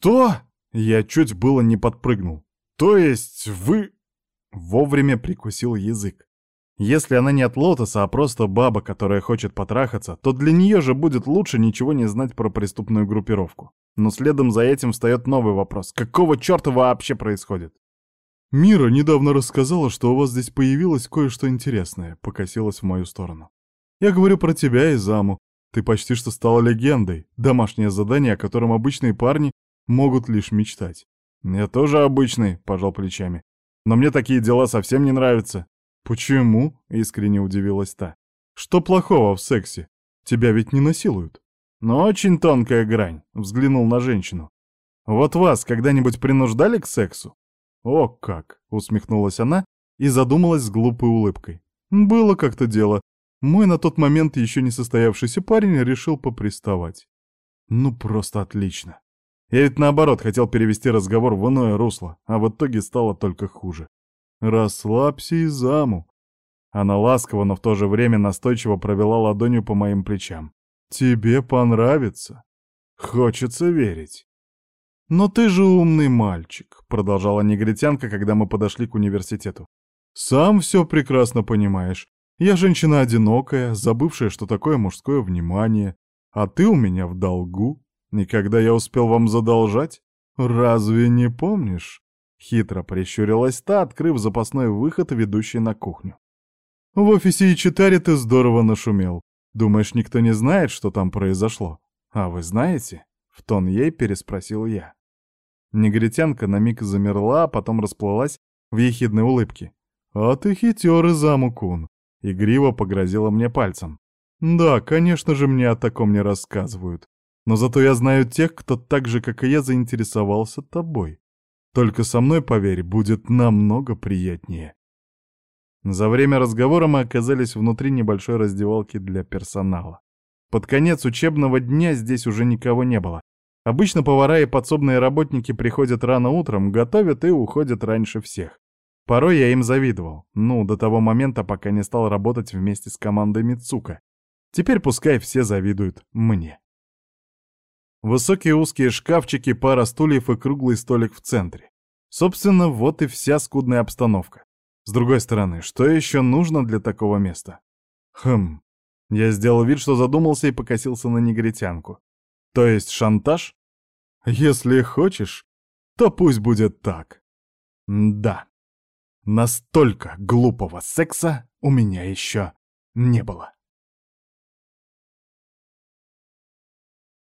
«Что?» Я чуть было не подпрыгнул. «То есть вы...» Вовремя прикусил язык. Если она не от Лотоса, а просто баба, которая хочет потрахаться, то для нее же будет лучше ничего не знать про преступную группировку. Но следом за этим встает новый вопрос. Какого черта вообще происходит? «Мира недавно рассказала, что у вас здесь появилось кое-что интересное», — покосилась в мою сторону. «Я говорю про тебя и Заму. Ты почти что стала легендой. Домашнее задание, о котором обычные парни могут лишь мечтать». «Я тоже обычный», — пожал плечами. «Но мне такие дела совсем не нравятся». «Почему?» — искренне удивилась та. «Что плохого в сексе? Тебя ведь не насилуют». «Но очень тонкая грань», — взглянул на женщину. «Вот вас когда-нибудь принуждали к сексу?» «О как!» — усмехнулась она и задумалась с глупой улыбкой. «Было как-то дело. Мой на тот момент еще не состоявшийся парень решил поприставать. Ну, просто отлично. Я ведь наоборот хотел перевести разговор в иное русло, а в итоге стало только хуже. Расслабься и заму. Она ласково, но в то же время настойчиво провела ладонью по моим плечам. Тебе понравится. Хочется верить. «Но ты же умный мальчик», — продолжала негритянка, когда мы подошли к университету. «Сам все прекрасно понимаешь. Я женщина одинокая, забывшая, что такое мужское внимание. А ты у меня в долгу. Никогда я успел вам задолжать? Разве не помнишь?» Хитро прищурилась та, открыв запасной выход, ведущий на кухню. «В офисе и читаре ты здорово нашумел. Думаешь, никто не знает, что там произошло? А вы знаете?» — в тон ей переспросил я. Негритянка на миг замерла, а потом расплылась в ехидной улыбке. «А ты хитер и замукун!» Игриво погрозила мне пальцем. «Да, конечно же, мне о таком не рассказывают. Но зато я знаю тех, кто так же, как и я, заинтересовался тобой. Только со мной, поверь, будет намного приятнее». За время разговора мы оказались внутри небольшой раздевалки для персонала. Под конец учебного дня здесь уже никого не было. Обычно повара и подсобные работники приходят рано утром, готовят и уходят раньше всех. Порой я им завидовал, ну, до того момента, пока не стал работать вместе с командой Мицука. Теперь пускай все завидуют мне. Высокие узкие шкафчики, пара стульев и круглый столик в центре. Собственно, вот и вся скудная обстановка. С другой стороны, что еще нужно для такого места? Хм. Я сделал вид, что задумался и покосился на негритянку. То есть шантаж? Если хочешь, то пусть будет так. Да. Настолько глупого секса у меня еще не было.